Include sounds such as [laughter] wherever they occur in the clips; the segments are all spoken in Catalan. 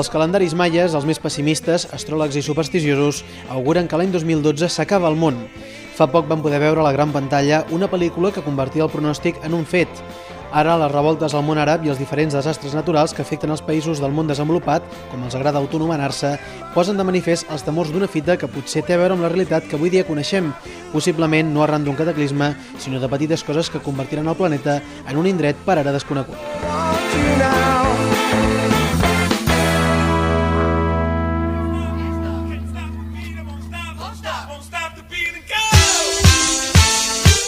Els calendaris maies, els més pessimistes, astròlegs i supersticiosos, auguren que l'any 2012 s'acaba el món. Fa poc vam poder veure a la gran pantalla una pel·lícula que convertia el pronòstic en un fet. Ara, les revoltes al món àrab i els diferents desastres naturals que afecten els països del món desenvolupat, com els agrada autonomenar-se, posen de manifest els temors d'una fita que potser té a veure amb la realitat que avui dia coneixem, possiblement no arran d'un cataclisme, sinó de petites coses que convertiran el planeta en un indret per ara desconegut.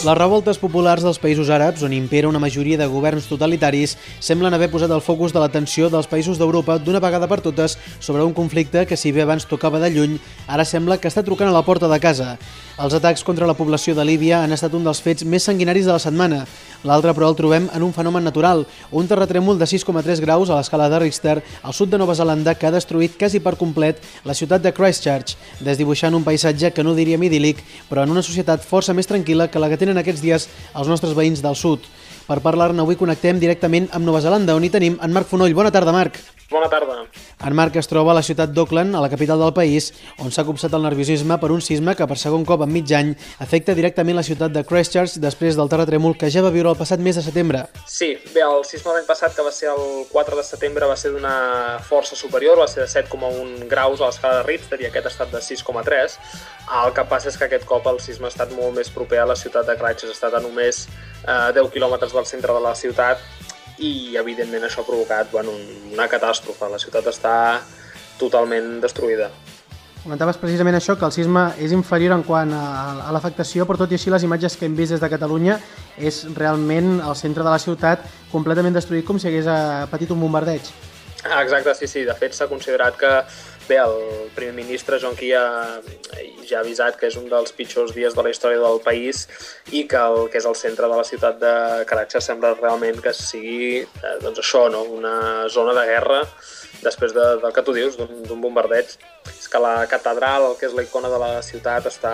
Les revoltes populars dels països àrabs, on impera una majoria de governs totalitaris, semblen haver posat el focus de l'atenció dels països d'Europa d'una vegada per totes sobre un conflicte que, si bé abans tocava de lluny, ara sembla que està trucant a la porta de casa. Els atacs contra la població de Líbia han estat un dels fets més sanguinaris de la setmana. L'altre, però, el trobem en un fenomen natural, un terratrèmol de 6,3 graus a l'escala de Richter al sud de Nova Zelanda que ha destruït quasi per complet la ciutat de Christchurch, desdibuixant un paisatge que no diríem idíl·lic, però en una societat força més tranquil·la que la que tenen aquests dies els nostres veïns del sud. Per parlar-ne avui connectem directament amb Nova Zelanda, on hi tenim en Marc Fonoll. Bona tarda, Marc. Bona tarda. En Marc es troba a la ciutat d'Auckland, a la capital del país, on s'ha copsat el nerviosisme per un sisme que per segon cop en mig any afecta directament la ciutat de Christchurch després del terratrèmol que ja va viure el passat mes de setembre. Sí, bé, el sisme l'any passat, que va ser el 4 de setembre, va ser d'una força superior, va ser de 7,1 graus a l'escala de Richter i aquest ha estat de 6,3. El que passa és que aquest cop el sisme ha estat molt més proper a la ciutat de Christchurch, ha estat a només eh, 10 quilòmetres del centre de la ciutat i evidentment això ha provocat bueno, una catàstrofe. La ciutat està totalment destruïda. Comentaves precisament això, que el sisme és inferior en quant a, a l'afectació, però tot i així les imatges que hem vist des de Catalunya és realment el centre de la ciutat completament destruït com si hagués eh, patit un bombardeig. Exacte, sí, sí. De fet, s'ha considerat que bé, el primer ministre Jonqui ja, ja ha avisat que és un dels pitjors dies de la història del país i que el que és el centre de la ciutat de Karachi sembla realment que sigui eh, doncs això, no? una zona de guerra després de, del que tu dius, d'un bombardeig. És que la catedral, que és la icona de la ciutat, està,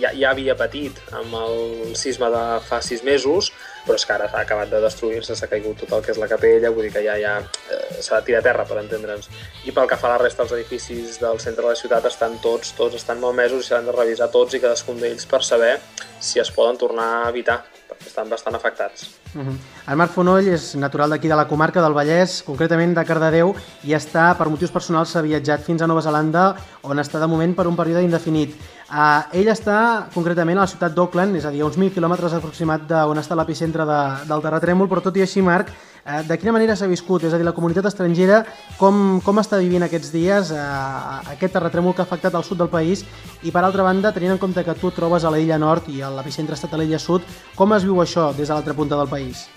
ja, ja havia patit amb el sisme de fa sis mesos, però és que ara s'ha acabat de destruir-se, s'ha caigut tot el que és la capella, vull dir que ja, ja eh, s'ha de tirar a terra, per entendre'ns. I pel que fa a la resta dels edificis del centre de la ciutat, estan tots, tots estan malmesos i s'han de revisar tots i cadascun d'ells per saber si es poden tornar a evitar, perquè estan bastant afectats. Uh -huh. El Marc Fonoll és natural d'aquí de la comarca del Vallès, concretament de Cardedeu, i està, per motius personals, s'ha viatjat fins a Nova Zelanda, on està de moment per un període indefinit. Uh, ell està concretament a la ciutat d'Auckland, és a dir, a uns 1.000 quilòmetres aproximat d'on està l'epicentre de, del terratrèmol, però tot i així, Marc, uh, de quina manera s'ha viscut? És a dir, la comunitat estrangera, com, com està vivint aquests dies uh, aquest terratrèmol que ha afectat al sud del país? I per altra banda, tenint en compte que tu trobes a l'illa nord i l'epicentre ha estat a l'illa sud, com es viu això des de l'altra punta del país?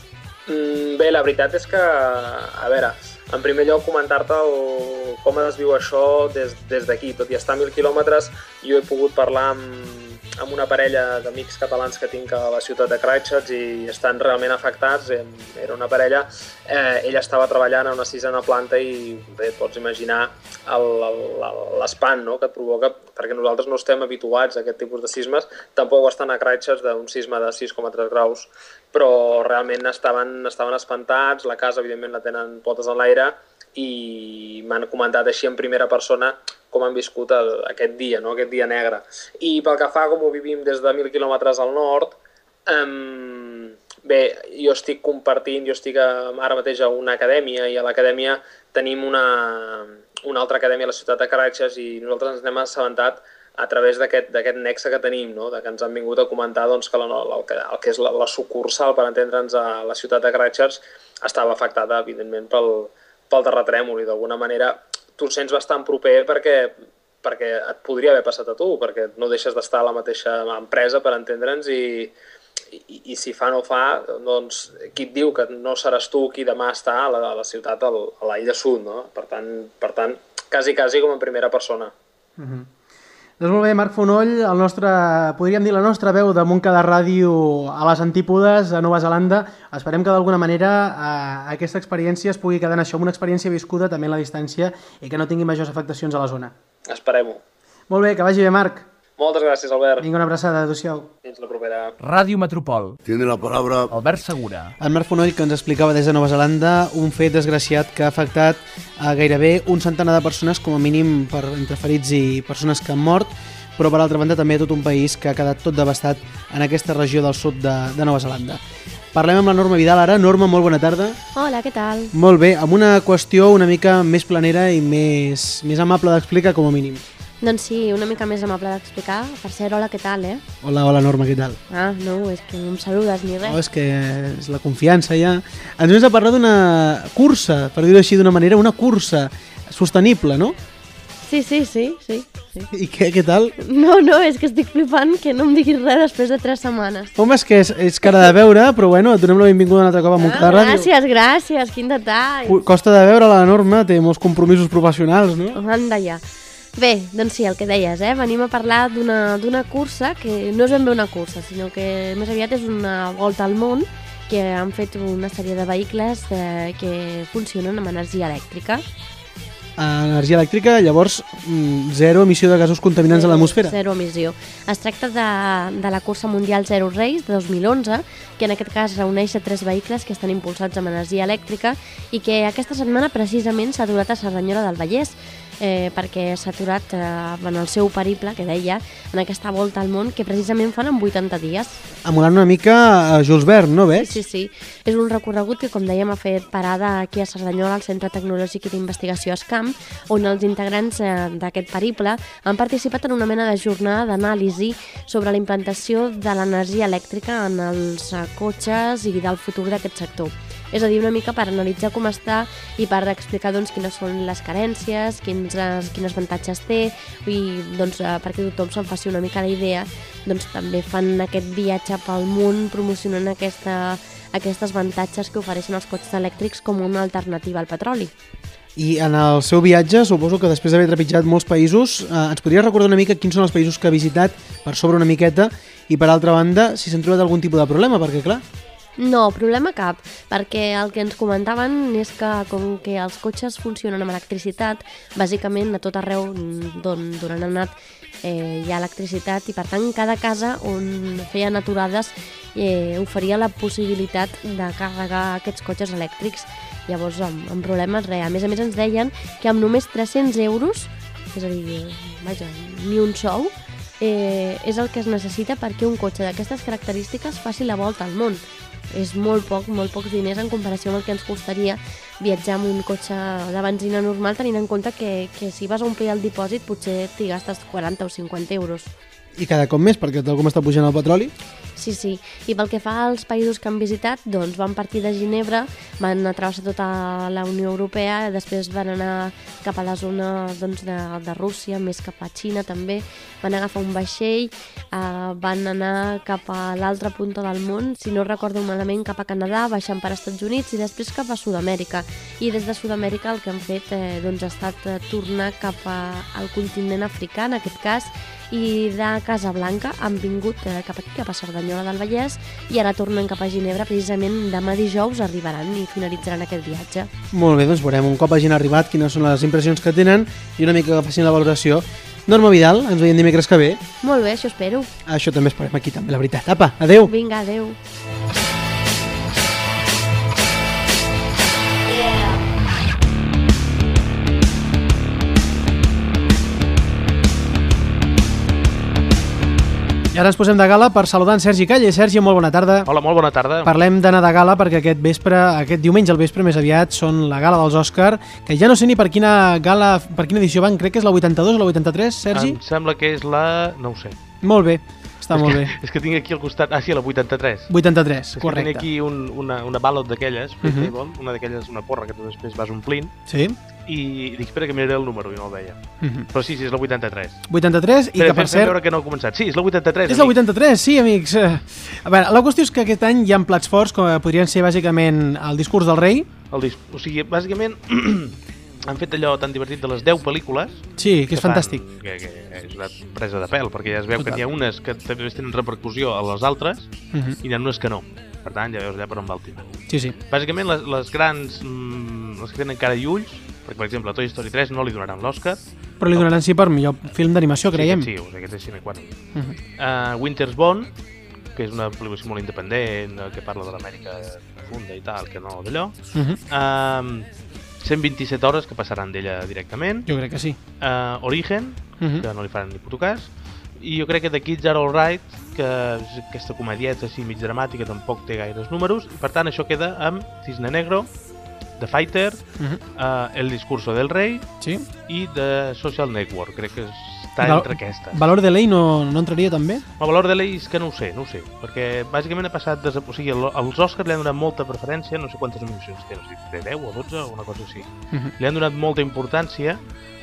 Mm, bé, la veritat és que, a veure, en primer lloc comentar-te com es viu això des d'aquí. Tot i estar a mil quilòmetres, jo he pogut parlar amb, amb una parella d'amics catalans que tinc a la ciutat de Christchurch i estan realment afectats. Era una parella, eh, ella estava treballant a una sisena planta i bé, pots imaginar l'espant no?, que et provoca, perquè nosaltres no estem habituats a aquest tipus de sismes, tampoc estan a Christchurch d'un sisme de 6,3 graus, però realment estaven, estaven espantats, la casa evidentment la tenen potes en l'aire i m'han comentat així en primera persona com han viscut el, aquest dia, no? aquest dia negre. I pel que fa com ho vivim des de mil quilòmetres al nord, um, bé, jo estic compartint, jo estic ara mateix a una acadèmia i a l'acadèmia tenim una, una altra acadèmia a la ciutat de Carratxes i nosaltres ens n'hem assabentat a través d'aquest nexe que tenim, no? de que ens han vingut a comentar doncs, que la, el, que, el que és la, la sucursal, per entendre'ns, a la ciutat de Carratxes estava afectada, evidentment, pel, pel terratrèmol i d'alguna manera tu sents bastant proper perquè, perquè et podria haver passat a tu, perquè no deixes d'estar a la mateixa empresa, per entendre'ns, i, i, i si fa no fa, doncs qui et diu que no seràs tu qui demà està a la, a la ciutat, a l'illa sud, no? Per tant, per tant, quasi, quasi com en primera persona. Uh -huh. Doncs molt bé, Marc Fonoll, el nostre, podríem dir la nostra veu de Montcada Ràdio a les antípodes a Nova Zelanda. Esperem que d'alguna manera eh, aquesta experiència es pugui quedar en això, una experiència viscuda també a la distància i que no tingui majors afectacions a la zona. Esperem-ho. Molt bé, que vagi bé, Marc. Moltes gràcies, Albert. Vinga, una abraçada, adéu-siau. Fins la propera. Ràdio Metropol. Tiene la palabra Albert Segura. El Marc Fonoll, que ens explicava des de Nova Zelanda un fet desgraciat que ha afectat a gairebé un centenar de persones, com a mínim per entre ferits i persones que han mort, però per altra banda també tot un país que ha quedat tot devastat en aquesta regió del sud de, de Nova Zelanda. Parlem amb la Norma Vidal ara. Norma, molt bona tarda. Hola, què tal? Molt bé, amb una qüestió una mica més planera i més, més amable d'explicar com a mínim. Doncs sí, una mica més amable d'explicar. Per cert, hola, què tal, eh? Hola, hola Norma, què tal? Ah, no, és que no em saludes ni res. Oh, és que és la confiança ja. Ens vens a parlar d'una cursa, per dir-ho així d'una manera, una cursa sostenible, no? Sí, sí, sí, sí, sí. I què, què tal? No, no, és que estic flipant que no em diguis res després de tres setmanes. Home, és que és, és cara de veure, però bueno, et donem la benvinguda un altre cop a Montcada Ah, Ràdio. gràcies, gràcies, quin detall. Co- Costa de veure la Norma, té molts compromisos professionals, no? Anda ja. Bé, doncs sí, el que deies, eh? Venim a parlar d'una cursa que no és ben bé una cursa, sinó que més aviat és una volta al món que han fet una sèrie de vehicles eh, que funcionen amb energia elèctrica. Energia elèctrica, llavors, mm, zero emissió de gasos contaminants a l'atmosfera. Zero emissió. Es tracta de, de la cursa mundial Zero Race de 2011, que en aquest cas reuneix a tres vehicles que estan impulsats amb energia elèctrica i que aquesta setmana precisament s'ha aturat a Cerdanyola del Vallès eh, perquè s'ha aturat eh, en el seu periple, que deia, en aquesta volta al món que precisament fan en 80 dies. Emulant una mica a Jules Verne, no veig? Sí, sí. És un recorregut que, com dèiem, ha fet parada aquí a Cerdanyola, al Centre Tecnològic i d'Investigació ESCAM, on els integrants eh, d'aquest periple han participat en una mena de jornada d'anàlisi sobre la implantació de l'energia elèctrica en els eh, cotxes i del futur d'aquest sector. És a dir, una mica per analitzar com està i per explicar doncs, quines són les carències, quins, eh, quins avantatges té i doncs, eh, perquè tothom se'n faci una mica la idea doncs, també fan aquest viatge pel món promocionant aquesta, aquestes avantatges que ofereixen els cotxes elèctrics com una alternativa al petroli. I en el seu viatge, suposo que després d'haver trepitjat molts països, eh, ens podria recordar una mica quins són els països que ha visitat, per sobre una miqueta, i per altra banda, si s'han trobat algun tipus de problema, perquè clar, No, problema cap, perquè el que ens comentaven és que com que els cotxes funcionen amb electricitat, bàsicament a tot arreu d'on d'on han anat eh, hi ha electricitat i per tant cada casa on feien aturades eh, oferia la possibilitat de carregar aquests cotxes elèctrics llavors amb, amb problemes res. A més a més ens deien que amb només 300 euros, és a dir, vaja, ni un sou, eh, és el que es necessita perquè un cotxe d'aquestes característiques faci la volta al món. És molt poc, molt pocs diners en comparació amb el que ens costaria viatjar amb un cotxe de benzina normal, tenint en compte que, que si vas a omplir el dipòsit potser t'hi gastes 40 o 50 euros. i cada cop més, perquè tal com està pujant el petroli, Sí, sí. I pel que fa als països que han visitat, doncs van partir de Ginebra, van atravessar tota la Unió Europea, després van anar cap a la zona doncs, de, de Rússia, més cap a Xina també, van agafar un vaixell, eh, van anar cap a l'altra punta del món, si no recordo malament, cap a Canadà, baixant per Estats Units i després cap a Sud-amèrica. I des de Sud-amèrica el que han fet eh, doncs, ha estat eh, tornar cap a, al continent africà, en aquest cas, i de Casablanca han vingut eh, cap aquí, cap a Cerdanyola del Vallès i ara tornen cap a Ginebra, precisament demà dijous arribaran i finalitzaran aquest viatge. molt bé, doncs veurem un cop hagin arribat quines són les impressions que tenen i una mica que facin la valoració. Norma Vidal, ens veiem dimecres que ve. Molt bé, això espero. Això també esperem aquí també, la veritat. Apa, adeu! Vinga, adeu. I ara ens posem de gala per saludar en Sergi Calle. Sergi, molt bona tarda. Hola, molt bona tarda. Parlem d'anar de gala perquè aquest vespre, aquest diumenge al vespre més aviat són la gala dels Òscar, que ja no sé ni per quina gala, per quina edició van, crec que és la 82 o la 83, Sergi? Em sembla que és la... no ho sé. Molt bé, està molt bé. [laughs] És que tinc aquí al costat... Ah, sí, la 83. 83, És que correcte. tinc aquí un, una, una ballot d'aquelles, Mhm. uh -huh. una d'aquelles, una porra que tu després vas omplint, Sí? I dic, espera que miraré el número, i no el veia. Mhm. Però sí, sí, és la 83. 83 i que per cert... veure que no ha començat. Sí, és la 83. És la amic. 83, sí, amics. Eh, A veure, la qüestió és que aquest any hi ha plats forts, com podrien ser bàsicament el discurs del rei. El disc. O sigui, bàsicament, [clears throat] han fet allò tan divertit de les 10 pel·lícules. Sí, que és fan- fantàstic. Que, que és una presa de pèl, perquè ja es veu Total. que n'hi ha unes que també tenen repercussió a les altres, Mhm. i n'hi ha unes que no. Per tant, ja veus allà per on va el tema. Sí, sí. Bàsicament, les, les grans, mm, les que tenen cara i ulls, perquè, per exemple, a Toy Story 3 no li donaran l'Oscar. Però li donaran sí per millor film d'animació, creiem. Sí, sí, aquest és qua non. Uh -huh. Uh, Winter's Bone, que és una pel·lícula molt independent, eh, que parla de l'Amèrica profunda i tal, que no d'allò. Uh -huh. Um, 127 hores que passaran d'ella directament. Jo crec que sí. Uh, Origen, Uh -huh. que no li faran ni puto cas. I jo crec que The Kids Are Alright, que és aquesta comedieta així mig dramàtica, tampoc té gaires números, i per tant això queda amb Cisne Negro, The Fighter, Uh -huh. uh, El discurso del rei Sí. i The Social Network, crec que està Val- entre aquestes. Valor de lei no, no entraria també? El valor de l'Eix que no ho sé, no ho sé, perquè bàsicament ha passat... Des... O sigui, el- els Oscars li han donat molta preferència, no sé quantes nominacions té, no sé, de 10 o 12 o una cosa així. Uh -huh. Li han donat molta importància,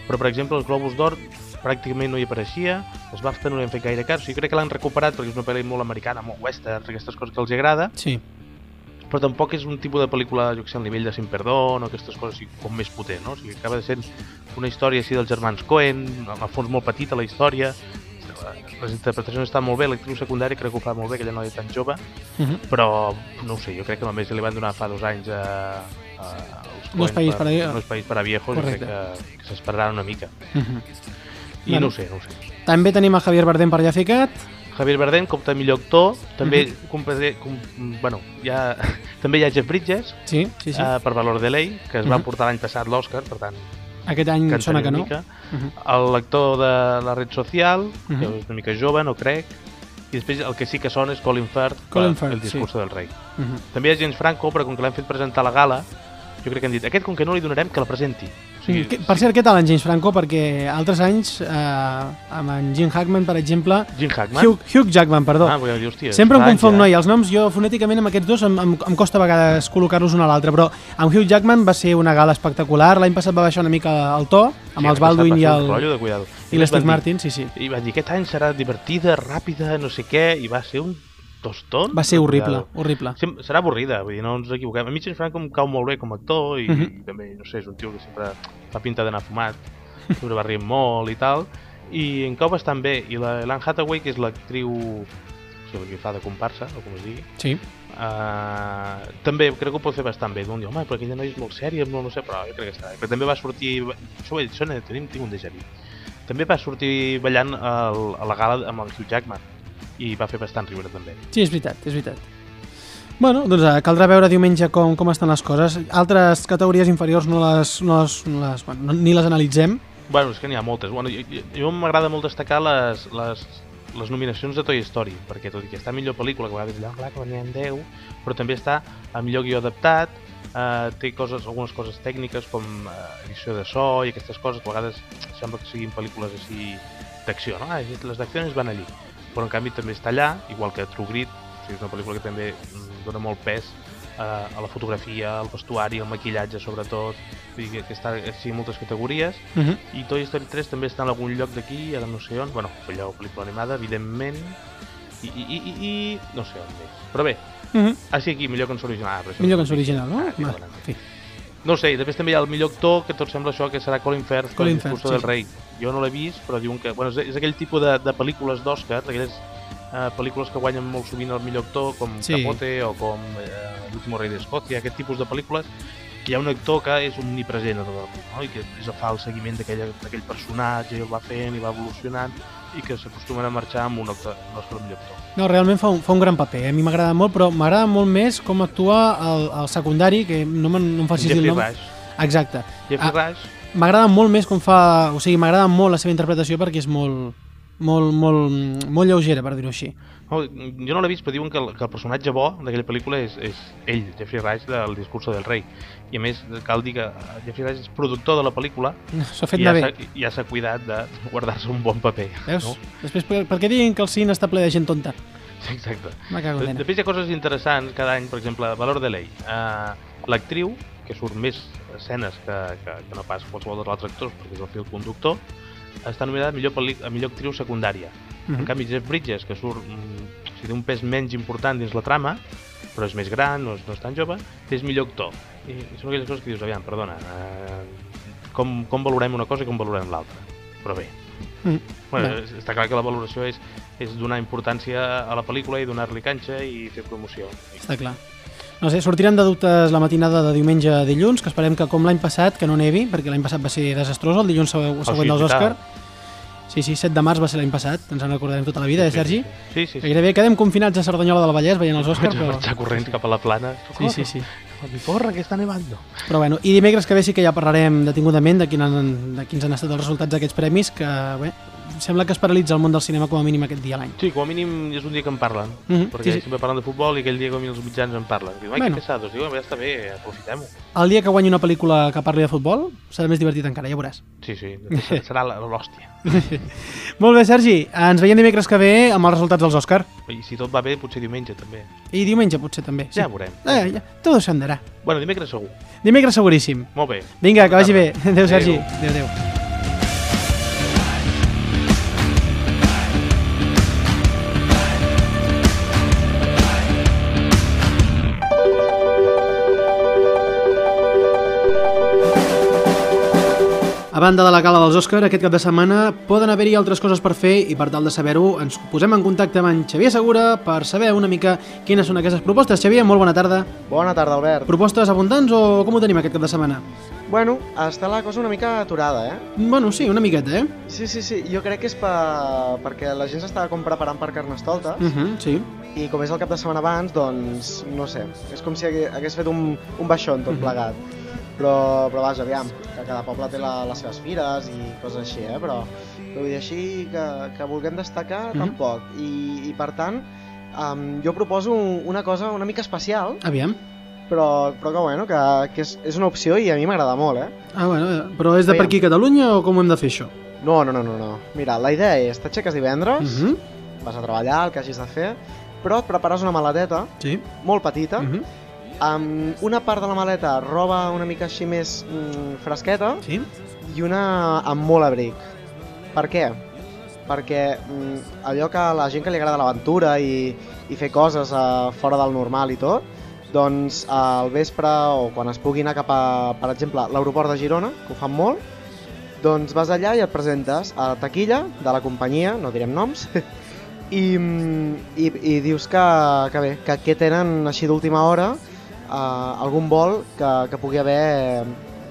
però per exemple els Globus d'Or pràcticament no hi apareixia, els BAFTA no li han fet gaire cas, o sigui, crec que l'han recuperat perquè és una pel·li molt americana, molt western, aquestes coses que els agrada, Sí. Però tampoc és un tipus de pel·lícula, jo que sé, al nivell de Sin Perdón o aquestes coses així, com més potent, no? O sigui, acaba de ser una història així dels germans Coen, al fons molt petita la història, les interpretacions estan molt bé, l'actriu secundària crec que ho fa molt bé, aquella noia tan jove, Uh -huh. però no ho sé, jo crec que només li van donar fa dos anys a, a No és Coen país per a- no és país per a viejos, jo crec Correcte. que, que s'esperaran una mica. Uh -huh. I Bueno. no ho sé, no ho sé. També tenim a Javier Bardem per allà ficat. Javier Bardem com a millor actor, també uh -huh. com, bueno, ja, [laughs] també hi ha Jeff Bridges, Sí, sí, sí. uh, per Valor de Lei, que es Uh va -huh. portar l'any passat l'Oscar, per tant, Aquest any que sona que no. mica. Uh -huh. L'actor de la red social, que Uh -huh. és una mica jove, no crec, i després el que sí que sona és Colin Firth, Colin Firth, El discurso del rei. Uh -huh. També hi ha James Franco, però com que l'han fet presentar a la gala, jo crec que han dit, aquest com que no li donarem, que la presenti. Mm, que- Per cert, què tal en James Franco? Perquè altres anys, eh, amb en Jim Hackman, per exemple... Jim Hackman? Hugh, Hugh Jackman, perdó. Ah, dir, hòstia, Sempre em ja. noi, els noms jo fonèticament amb aquests dos em, em, em costa a vegades col·locar-los un a l'altre, però amb Hugh Jackman va ser una gala espectacular, l'any passat va baixar una mica el to, amb Sí, els Baldwin i el rotllo de cuidado. i l'Steve dir- Martin, sí, sí. I van dir, aquest any serà divertida, ràpida, no sé què, i va ser un tostón. Va ser horrible, cuidado. horrible. Serà avorrida, vull dir, no ens equivoquem. A mi James Franco em cau molt bé com a actor i, Mhm. i també, no sé, és un tio que sempre fa pinta d'anar fumat, sempre va rient molt i tal, i em cau bastant bé. I la l'Anne Hathaway, que és l'actriu, o sigui, que fa de comparsa, o com es digui, Sí. Uh, també crec que ho pot fer bastant bé. Dia, home, però aquella noia és molt sèria, no, no sé, però jo crec que està bé. Però també va sortir... Això ho he dit, sona, tenim, tinc un déjà vu. També va sortir ballant al, a la gala amb el Hugh Jackman i va fer bastant riure també. Sí, és veritat, és veritat. Bueno, doncs eh, caldrà veure diumenge com, com estan les coses. Altres categories inferiors no les, no les, no les, bueno, no, ni les analitzem. Bueno, és que n'hi ha moltes. Bueno, jo, jo, m'agrada molt destacar les, les, les nominacions de Toy Story, perquè tot i que està a millor pel·lícula, que a vegades allà, clar, que ha 10, però també està a millor guió adaptat, eh, té coses, algunes coses tècniques com eh, edició de so i aquestes coses que a vegades sembla que siguin pel·lícules així d'acció, no? Ah, les d'accions van allí. Però en canvi també està allà, igual que True Grit, o sigui, és una pel·lícula que també mm, dona molt pes eh, a la fotografia, al vestuari, al maquillatge sobretot, vull dir que, que està així en moltes categories, Uh -huh. i Toy Story 3 també està en algun lloc d'aquí, ara no sé on, bueno, allò, pel·lícula animada, evidentment, i, i, i, i, i no sé on més. Però bé, Uh -huh. així aquí, millor cançó original. Ah, Millor cançó original, no? Ah, Va, sí. No sé, després també hi ha el millor actor, que tot sembla això que serà Colin Firth, Colin Firth, del sí. Jo no l'he vist, però diuen que... Bueno, és, és aquell tipus de, de pel·lícules d'Oscar, aquelles eh, pel·lícules que guanyen molt sovint el millor actor, com Sí. Capote o com eh, L'último rei d'Escòcia, aquest tipus de pel·lícules, que hi ha un actor que és omnipresent a tota la pel·lícula, no? i que és, fa el seguiment d'aquell personatge, i el va fent i va evolucionant, i que s'acostumen a marxar amb un actor, Oscar al millor actor. No, realment fa un, fa un gran paper. eh? A mi m'agrada molt, però m'agrada molt més com actua el, el secundari, que no, no em facis dir el Jeffrey nom. Rush. Exacte. Jeffrey Ah. Rush M'agrada molt més com fa... O sigui, m'agrada molt la seva interpretació perquè és molt, molt, molt, molt lleugera, per dir-ho així. No, jo no l'he vist, però diuen que el, que el personatge bo d'aquella pel·lícula és, és ell, Jeffrey Rush, del discurso del rei. I a més, cal dir que eh, Jeffrey Rush és productor de la pel·lícula ha fet i ja bé. ja s'ha cuidat de [laughs] guardar-se un bon paper. Veus? No? Després, per, per què diguin que el cine està ple de gent tonta? Sí, exacte. De- nena. Després hi ha coses interessants cada any, per exemple, Valor de Lei. Uh, L'actriu, que surt més escenes que, que, que no pas qualsevol dels altres actors, perquè és el fil conductor, està nominada millor, pel·li- a millor actriu secundària. En Mhm. canvi, Jeff Bridges, que surt mm, o sigui, té un pes menys important dins la trama, però és més gran, no és, no és tan jove, és millor actor. I, i són aquelles coses que dius, aviam, perdona, eh, com, com valorem una cosa i com valorem l'altra? Però bé, Mm. bueno, Bé. està clar que la valoració és, és donar importància a la pel·lícula i donar-li canxa i fer promoció. Està clar. No sé, sortiran de dubtes la matinada de diumenge a dilluns, que esperem que com l'any passat, que no nevi, perquè l'any passat va ser desastrós, el dilluns següent, dels. Òscar. Sí, sí, 7 de març va ser l'any passat, ens en recordarem tota la vida, eh, Sergi? Sí, sí, sí. Gairebé quedem confinats a Cerdanyola del Vallès veient els Òscars, Vaig però... marxar corrents cap a la plana. Sí, sí, sí. Mi porra, que està nevando. Però bueno, i dimecres que ve sí que ja parlarem detingudament de, quin han, de quins han estat els resultats d'aquests premis, que bé, sembla que es paralitza el món del cinema com a mínim aquest dia a l'any. Sí, com a mínim és un dia que en parlen, Mhm, perquè sí, sí. sempre parlen de futbol i aquell dia com els mitjans en parlen. Diu, Bueno. que pesados. Diu, ja està bé, aprofitem-ho. El dia que guanyi una pel·lícula que parli de futbol serà més divertit encara, ja veuràs. Sí, sí, serà l'hòstia. [laughs] Molt bé, Sergi, ens veiem dimecres que ve amb els resultats dels Òscar. I si tot va bé, potser diumenge també. I diumenge potser també. Sí. Ja veurem. Eh, ja, tot s'andarà. Bueno, dimecres segur. Dimecres seguríssim. Molt bé. Vinga, que vagi bé. [laughs] Adéu, Sergi. Adéu. Adéu, adéu. A banda de la gala dels Òscar, aquest cap de setmana poden haver-hi altres coses per fer i per tal de saber-ho ens posem en contacte amb en Xavier Segura per saber una mica quines són aquestes propostes. Xavier, molt bona tarda. Bona tarda, Albert. Propostes abundants o com ho tenim aquest cap de setmana? Bueno, està la cosa una mica aturada, eh? Bueno, sí, una miqueta, eh? Sí, sí, sí, jo crec que és per... perquè la gent s'estava com preparant per Carnestoltes Uh -huh, sí. i com és el cap de setmana abans, doncs, no sé, és com si hagués, fet un, un baixón tot Mhm. plegat. Però, però vaja, aviam, que cada poble té la, les seves fires i coses així, eh? Però, però vull dir així que, que vulguem destacar, Mhm. tampoc. I, I per tant, um, jo proposo una cosa una mica especial, Aviam. però, però que bueno, que, que és, és una opció i a mi m'agrada molt, eh? Ah, bueno, però és de per Aviam. aquí a Catalunya o com ho hem de fer això? No, no, no, no, no. Mira, la idea és, t'aixeques divendres, Uh -huh. vas a treballar, el que hagis de fer, però et prepares una maleteta, Sí. molt petita, Uh -huh. Amb una part de la maleta roba una mica així més mm, fresqueta Sí. i una amb molt abric. Per què? Perquè mm, allò que a la gent que li agrada l'aventura i, i fer coses uh, fora del normal i tot, doncs al vespre o quan es pugui anar cap a, per exemple, l'aeroport de Girona, que ho fan molt, doncs vas allà i et presentes a la taquilla de la companyia, no direm noms, [laughs] i, mm, i, i dius que, que bé, que, que tenen així d'última hora uh, algun vol que, que pugui haver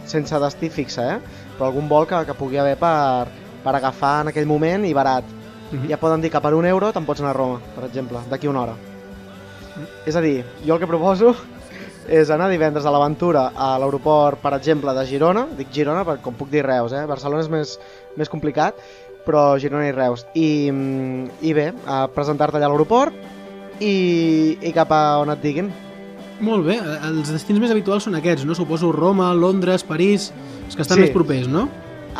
sense destí fixe, eh? però algun vol que, que pugui haver per, per agafar en aquell moment i barat. Uh -huh. Ja poden dir que per un euro te'n pots anar a Roma, per exemple, d'aquí una hora. És a dir, jo el que proposo [laughs] és anar divendres a l'aventura a l'aeroport, per exemple, de Girona, dic Girona perquè com puc dir Reus, eh? Barcelona és més, més complicat, però Girona i Reus. I, mm, i bé, a presentar-te allà a l'aeroport i, i cap a on et diguin. Molt bé, eh, els destins més habituals són aquests, no? Suposo Roma, Londres, París, els que estan Sí. més propers, no?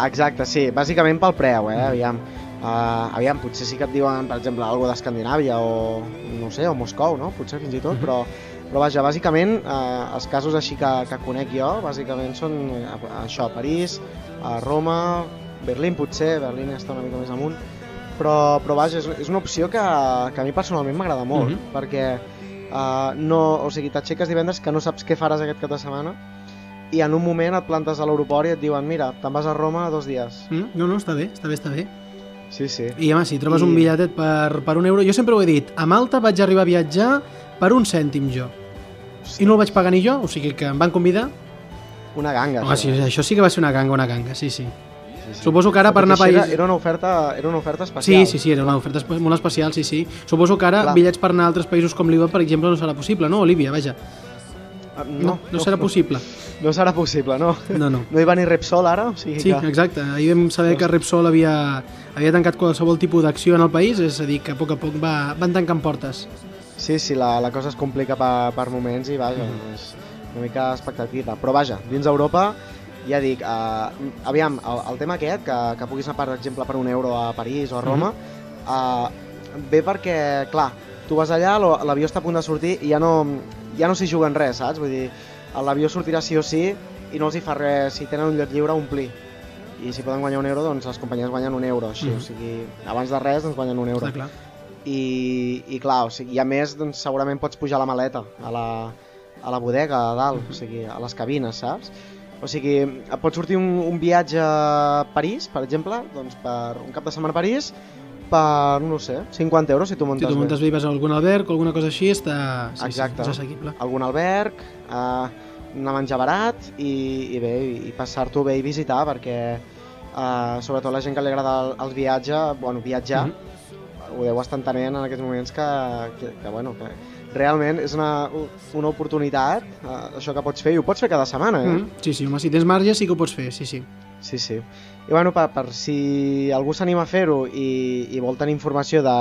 Exacte, sí, bàsicament pel preu, eh? Aviam, uh, aviam potser sí que et diuen, per exemple, algo d'Escandinàvia o, no sé, o Moscou, no? Potser fins i tot, Mhm. però, però vaja, bàsicament, uh, els casos així que, que conec jo, bàsicament són eh, això, París, uh, Roma, Berlín potser, Berlín està una mica més amunt, però, però vaja, és, és una opció que, que a mi personalment m'agrada molt, Mhm. perquè uh, no, o sigui, t'aixeques divendres que no saps què faràs aquest cap de setmana i en un moment et plantes a l'aeroport i et diuen mira, te'n vas a Roma dos dies. Mm? No, no, està bé, està bé, està bé. Sí, sí. I home, si trobes I- un bitlletet per, per un euro... Jo sempre ho he dit, a Malta vaig arribar a viatjar per un cèntim jo. I no el vaig pagar ni jo, o sigui que em van convidar. Una ganga. Home, sí, això sí que va ser una ganga, una ganga, sí, sí. Sí, sí. Suposo que ara per anar a país... Era, era, una oferta, era una oferta Sí, especial. sí, sí, era una oferta molt especial, sí, sí. Suposo que ara Clar. bitllets per anar a altres països com l'IVA, per exemple, no serà possible, no, Olivia? Vaja, Ah, no, no, serà possible. No serà possible, no. No, no. [laughs] No hi va ni Repsol ara, o sigui Sí, que... exacte. Ahir vam saber que Repsol havia, havia tancat qualsevol tipus d'acció en el país, és a dir, que a poc a poc va, van tancant portes. Sí, sí, la, la cosa es complica per, per moments i vaja, Mm. és una mica expectativa. Però vaja, dins d'Europa, ja dic, uh, aviam, el, el tema aquest, que, que puguis anar, per exemple, per un euro a París o a Roma, Mm-hmm. uh, ve perquè, clar, tu vas allà, l'avió està a punt de sortir i ja no, ja no s'hi juguen res, saps? Vull dir, l'avió sortirà sí o sí i no els hi fa res, si tenen un lloc lliure, omplir. I si poden guanyar un euro, doncs les companyies guanyen un euro, així, Mhm. o sigui, abans de res, doncs guanyen un euro Està clar. i, i clar, o sigui, i a més doncs, segurament pots pujar la maleta a la, a la bodega a dalt, o sigui, a les cabines, saps? O sigui, pot sortir un, un viatge a París, per exemple, doncs per un cap de setmana a París, per, no sé, 50 euros si tu Si muntes, tu muntes bé. bé vas a algun alberg o alguna cosa així, està... Sí, Exacte. Sí, és assequible. Algun alberg, eh, anar a menjar barat i, i bé, i passar-t'ho bé i visitar perquè eh, sobretot la gent que li agrada el, el viatge, bueno, viatjar, Mhm. ho deu estar entenent en aquests moments que, que, que, bueno, que realment és una, una oportunitat, eh, això que pots fer, i ho pots fer cada setmana, eh? Mm. Sí, sí, home, si tens marge sí que ho pots fer, sí, sí. Sí, sí. I bueno, per, per si algú s'anima a fer-ho i, i vol tenir informació de,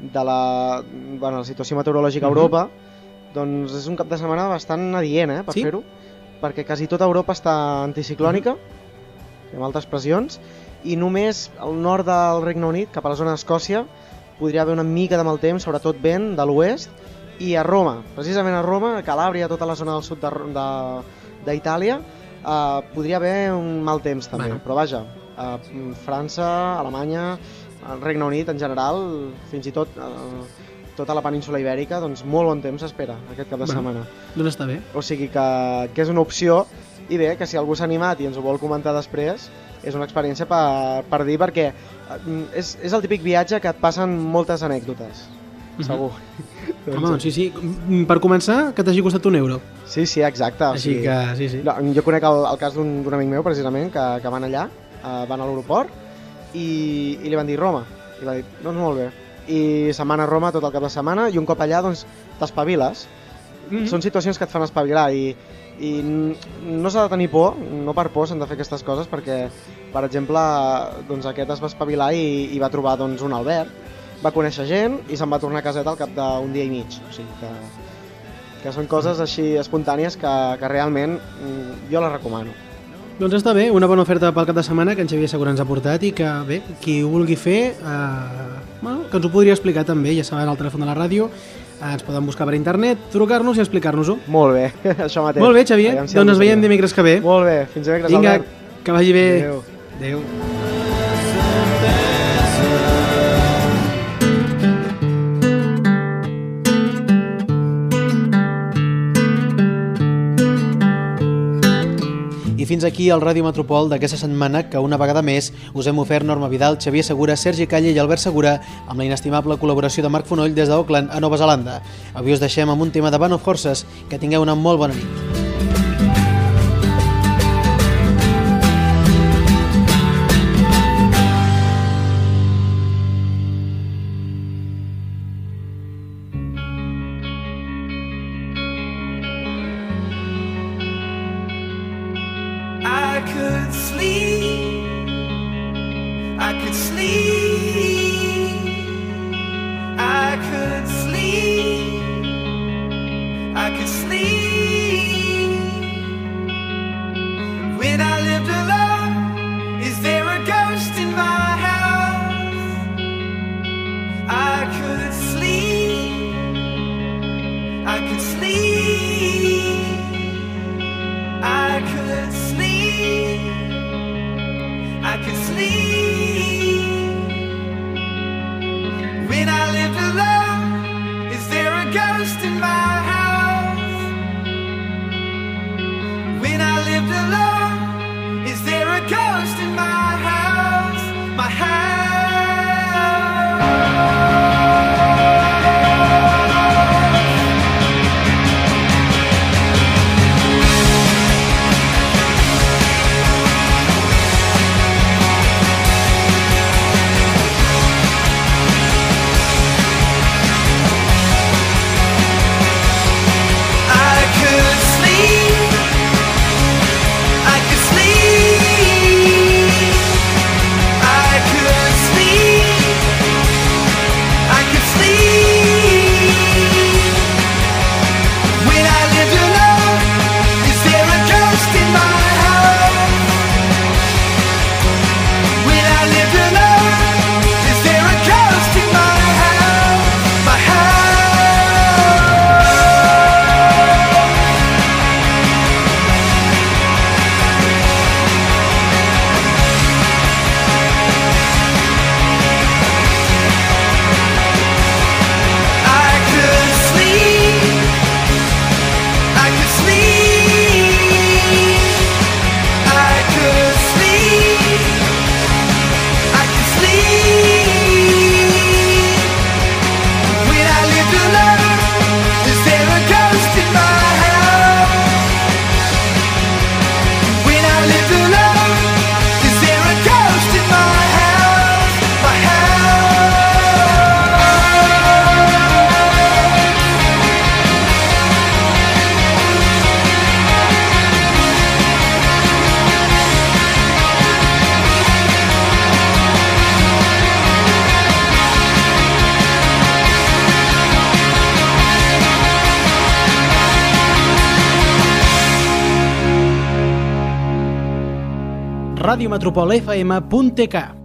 de la, bueno, la situació meteorològica a Mhm. Europa, doncs és un cap de setmana bastant adient, eh, per Sí? fer-ho, perquè quasi tota Europa està anticiclònica, amb altres pressions, i només al nord del Regne Unit, cap a la zona d'Escòcia, podria haver una mica de mal temps, sobretot vent de l'oest, i a Roma, precisament a Roma, a Calàbria, tota la zona del sud d'Itàlia, eh, podria haver un mal temps també, Bueno. però vaja, a França, Alemanya, el Regne Unit en general, fins i tot eh, tota la península ibèrica, doncs molt bon temps s'espera aquest cap de Bueno. setmana. Doncs està bé. O sigui que, que és una opció i bé, que si algú s'ha animat i ens ho vol comentar després, és una experiència per, per dir perquè eh, és, és el típic viatge que et passen moltes anècdotes, Segur. Home, doncs sí, sí. Mm, Per començar, que t'hagi costat un euro. Sí, sí, exacte. o Així sigui, que, sí, sí. No, jo conec el, el cas d'un d'un amic meu, precisament, que, que van allà, eh, van a l'aeroport, i, i li van dir Roma. I va dir, doncs molt bé. I se'n van a Roma tot el cap de setmana, i un cop allà, doncs, t'espaviles. Mhm. Són situacions que et fan espavilar, i, i no s'ha de tenir por, no per por s'han de fer aquestes coses, perquè, per exemple, doncs aquest es va espavilar i, i va trobar doncs, un alberg, va conèixer gent i se'n va tornar a caseta al cap d'un dia i mig. O sigui que, que són coses així espontànies que, que realment mm, jo les recomano. Doncs està bé, una bona oferta pel cap de setmana que en Xavier Segura ens ha portat i que, bé, qui ho vulgui fer, eh, bueno, que ens ho podria explicar també, ja saben, al telèfon de la ràdio, eh, ens poden buscar per internet, trucar-nos i explicar-nos-ho. Molt bé, [laughs] això mateix. Molt bé, Xavier, si doncs ens veiem dimecres que ve. Molt bé, fins dimecres, Vinga, Albert. que vagi bé. Adéu. Adéu. Fins aquí el Ràdio Metropol d'aquesta setmana que una vegada més us hem ofert Norma Vidal, Xavier Segura, Sergi Calle i Albert Segura amb la inestimable col·laboració de Marc Fonoll des d'Auckland a Nova Zelanda. Avui us deixem amb un tema de Band of Horses. Que tingueu una molt bona nit. I radiometropolfm.tk